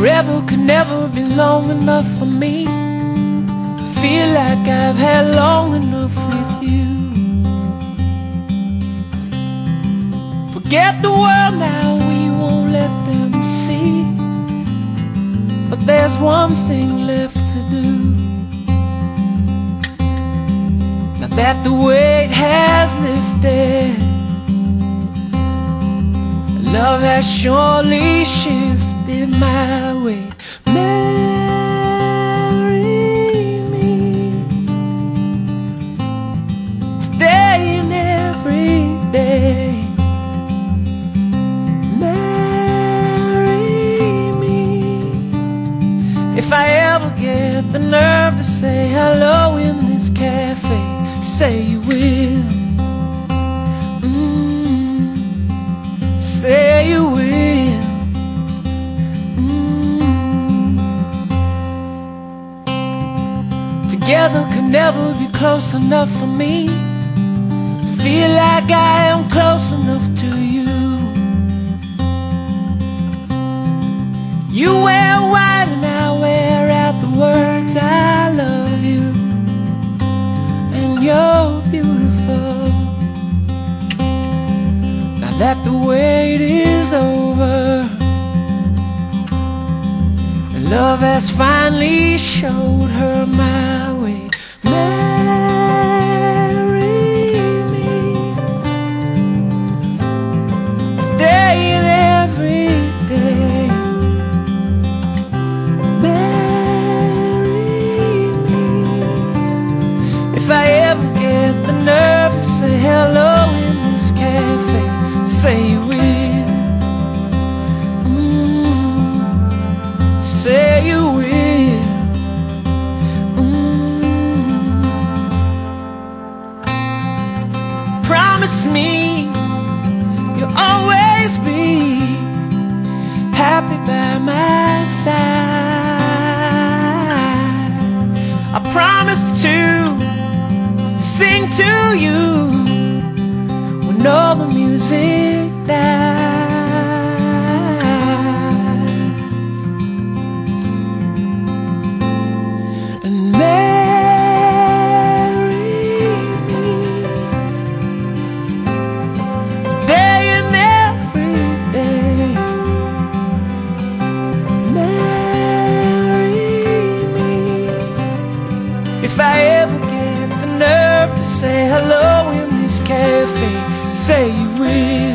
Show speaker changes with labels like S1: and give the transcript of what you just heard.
S1: Forever could never be long enough for me to feel like I've had long enough with you. Forget the world now, we won't let them see. But there's one thing left to do. Now that the weight has lifted, love has surely shifted my way. Marry me every day. Marry me if I ever get the nerve to say hello in this cafe. Say you will. Together could never be close enough for me to feel like I am close enough to you. You wear white and I wear out the words I love you, and you're beautiful. Now that the wait is over, love has finally showed her my way. Marry you when all the music dies. And marry me today and every day. Marry me if I ever nerve to say hello in this cafe. Say you will.